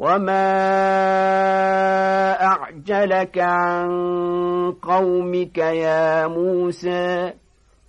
وما أعجلك عن قومك يا موسى